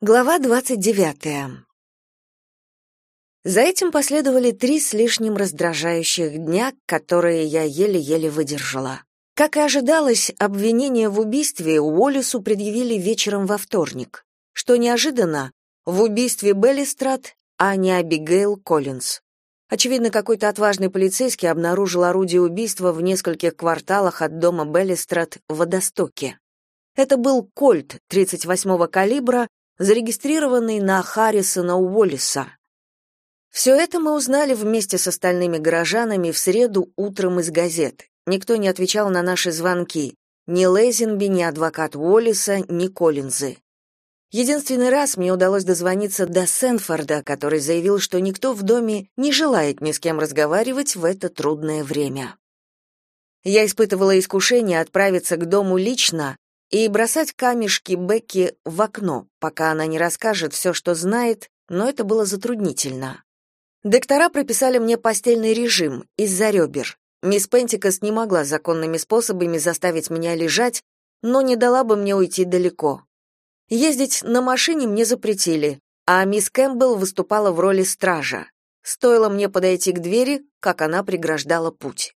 Глава 29. За этим последовали три с лишним раздражающих дня, которые я еле-еле выдержала. Как и ожидалось, обвинение в убийстве Уоллесу предъявили вечером во вторник. Что неожиданно, в убийстве Беллистрат, а не Абигейл Коллинз. Очевидно, какой-то отважный полицейский обнаружил орудие убийства в нескольких кварталах от дома Беллистрат в Водостоке. Это был кольт 38-го калибра, зарегистрированный на Харрисона Уоллиса. Все это мы узнали вместе с остальными горожанами в среду утром из газет. Никто не отвечал на наши звонки. Ни Лейзенби, ни адвокат Уоллиса, ни Коллинзы. Единственный раз мне удалось дозвониться до Сенфорда, который заявил, что никто в доме не желает ни с кем разговаривать в это трудное время. Я испытывала искушение отправиться к дому лично, и бросать камешки Бекки в окно, пока она не расскажет все, что знает, но это было затруднительно. Доктора прописали мне постельный режим из-за ребер. Мисс Пентикас не могла законными способами заставить меня лежать, но не дала бы мне уйти далеко. Ездить на машине мне запретили, а мисс Кэмпбелл выступала в роли стража. Стоило мне подойти к двери, как она преграждала путь.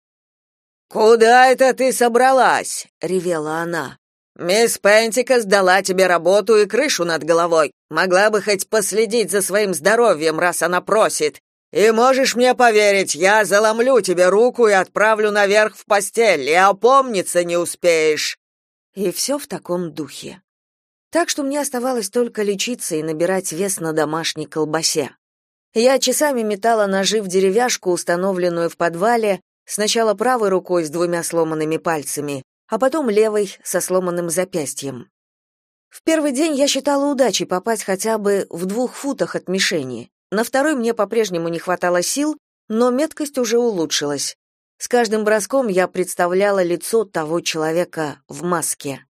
«Куда это ты собралась?» — ревела она. «Мисс Пентика сдала тебе работу и крышу над головой. Могла бы хоть последить за своим здоровьем, раз она просит. И можешь мне поверить, я заломлю тебе руку и отправлю наверх в постель, и опомниться не успеешь». И все в таком духе. Так что мне оставалось только лечиться и набирать вес на домашней колбасе. Я часами метала ножи в деревяшку, установленную в подвале, сначала правой рукой с двумя сломанными пальцами, а потом левой со сломанным запястьем. В первый день я считала удачей попасть хотя бы в двух футах от мишени. На второй мне по-прежнему не хватало сил, но меткость уже улучшилась. С каждым броском я представляла лицо того человека в маске.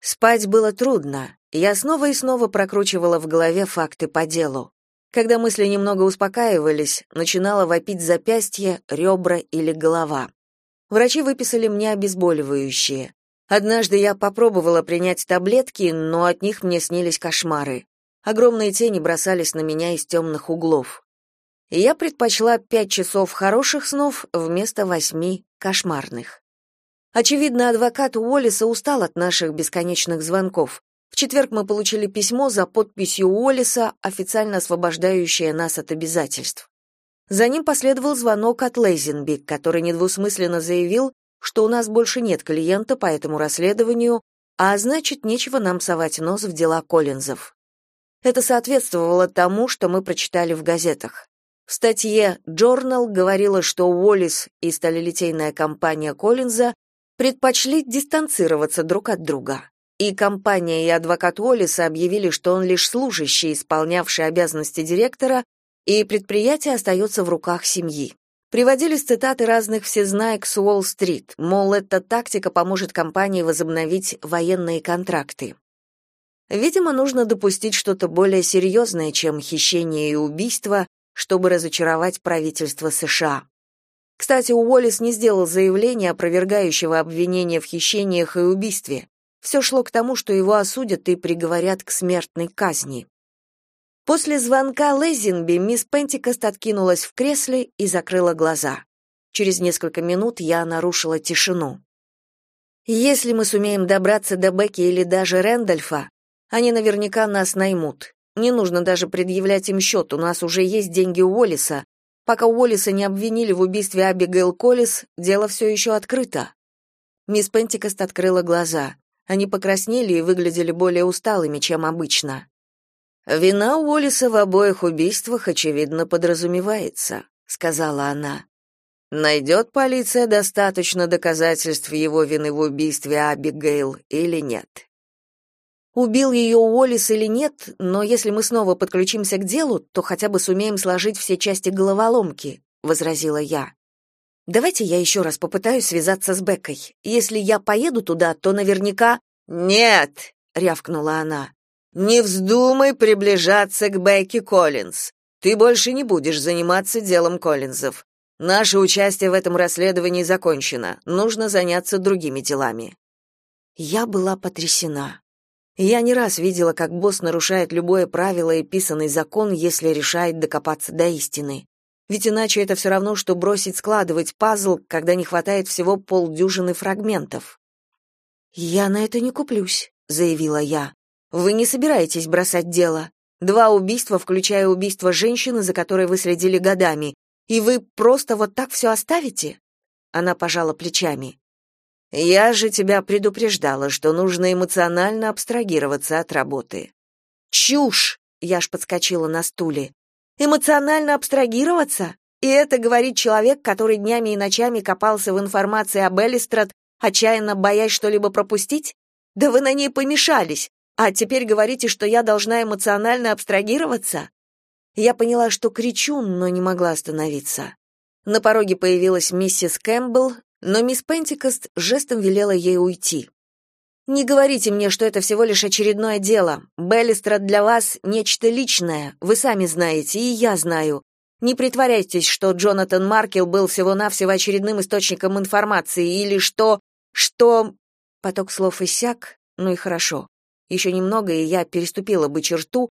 Спать было трудно. Я снова и снова прокручивала в голове факты по делу. Когда мысли немного успокаивались, начинала вопить запястье, ребра или голова. Врачи выписали мне обезболивающие. Однажды я попробовала принять таблетки, но от них мне снились кошмары. Огромные тени бросались на меня из темных углов. И я предпочла пять часов хороших снов вместо восьми кошмарных. Очевидно, адвокат Уоллиса устал от наших бесконечных звонков. В четверг мы получили письмо за подписью Уоллиса, официально освобождающее нас от обязательств. За ним последовал звонок от Лейзенби, который недвусмысленно заявил, что у нас больше нет клиента по этому расследованию, а значит, нечего нам совать нос в дела Коллинзов. Это соответствовало тому, что мы прочитали в газетах. В статье Journal говорилось, что Уоллис и сталелитейная компания Коллинза предпочли дистанцироваться друг от друга. И компания и адвокат Уоллиса объявили, что он лишь служащий, исполнявший обязанности директора, и предприятие остается в руках семьи. Приводились цитаты разных всезнаек с Уолл-стрит, мол, эта тактика поможет компании возобновить военные контракты. Видимо, нужно допустить что-то более серьезное, чем хищение и убийство, чтобы разочаровать правительство США. Кстати, Уоллес не сделал заявления, опровергающего обвинения в хищениях и убийстве. Все шло к тому, что его осудят и приговорят к смертной казни. После звонка Лезинби мисс Пентикост откинулась в кресле и закрыла глаза. Через несколько минут я нарушила тишину. Если мы сумеем добраться до Бекки или даже Рэндольфа, они наверняка нас наймут. Не нужно даже предъявлять им счет, у нас уже есть деньги у Уоллиса. Пока Уоллиса не обвинили в убийстве Абигейл Коллис, дело все еще открыто. Мисс Пентикост открыла глаза. Они покраснели и выглядели более усталыми, чем обычно. Вина Уоллиса в обоих убийствах очевидно подразумевается, сказала она. Найдет полиция достаточно доказательств его вины в убийстве Абигейл или нет? Убил ее Уоллис или нет, но если мы снова подключимся к делу, то хотя бы сумеем сложить все части головоломки, возразила я. Давайте я еще раз попытаюсь связаться с Беккой. Если я поеду туда, то наверняка Нет, рявкнула она. Не вздумай приближаться к Бекки Коллинз. Ты больше не будешь заниматься делом Коллинзов. Наше участие в этом расследовании закончено. Нужно заняться другими делами. Я была потрясена. Я не раз видела, как босс нарушает любое правило и писанный закон, если решает докопаться до истины. Ведь иначе это все равно, что бросить складывать пазл, когда не хватает всего полдюжины фрагментов. «Я на это не куплюсь», — заявила я. «Вы не собираетесь бросать дело. Два убийства, включая убийство женщины, за которой вы следили годами. И вы просто вот так все оставите?» Она пожала плечами. Я же тебя предупреждала, что нужно эмоционально абстрагироваться от работы. Чушь, я ж подскочила на стуле. Эмоционально абстрагироваться? И это говорит человек, который днями и ночами копался в информации об Элистрад, отчаянно боясь что-либо пропустить? Да вы на ней помешались. А теперь говорите, что я должна эмоционально абстрагироваться? Я поняла, что кричу, но не могла остановиться. На пороге появилась миссис Кэмпбелл, но мисс Пентикост жестом велела ей уйти. «Не говорите мне, что это всего лишь очередное дело. Беллистрад для вас — нечто личное, вы сами знаете, и я знаю. Не притворяйтесь, что Джонатан Маркел был всего-навсего очередным источником информации, или что... что...» Поток слов иссяк, ну и хорошо. Еще немного, и я переступила бы черту,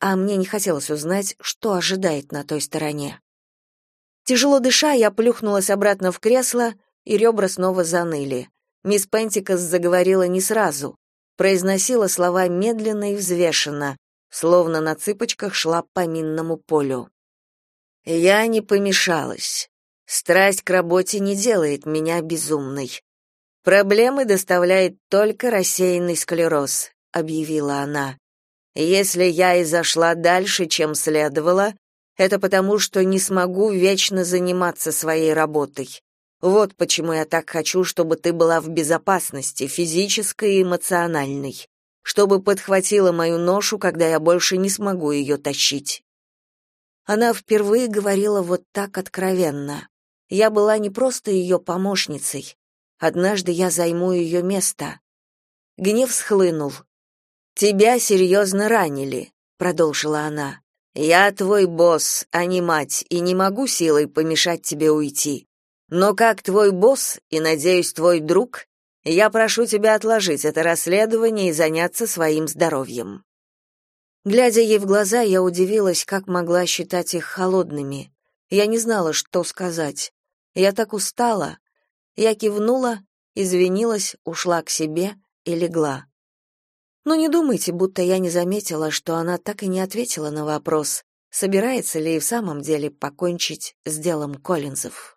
а мне не хотелось узнать, что ожидает на той стороне. Тяжело дыша, я плюхнулась обратно в кресло и ребра снова заныли. Мисс Пентикас заговорила не сразу, произносила слова медленно и взвешенно, словно на цыпочках шла по минному полю. «Я не помешалась. Страсть к работе не делает меня безумной. Проблемы доставляет только рассеянный склероз», — объявила она. «Если я и зашла дальше, чем следовало, это потому, что не смогу вечно заниматься своей работой. Вот почему я так хочу, чтобы ты была в безопасности, физической и эмоциональной, чтобы подхватила мою ношу, когда я больше не смогу ее тащить. Она впервые говорила вот так откровенно. Я была не просто ее помощницей. Однажды я займу ее место. Гнев схлынул. Тебя серьезно ранили, продолжила она. Я твой босс, а не мать, и не могу силой помешать тебе уйти. Но как твой босс и, надеюсь, твой друг, я прошу тебя отложить это расследование и заняться своим здоровьем. Глядя ей в глаза, я удивилась, как могла считать их холодными. Я не знала, что сказать. Я так устала. Я кивнула, извинилась, ушла к себе и легла. Но не думайте, будто я не заметила, что она так и не ответила на вопрос, собирается ли и в самом деле покончить с делом Коллинзов.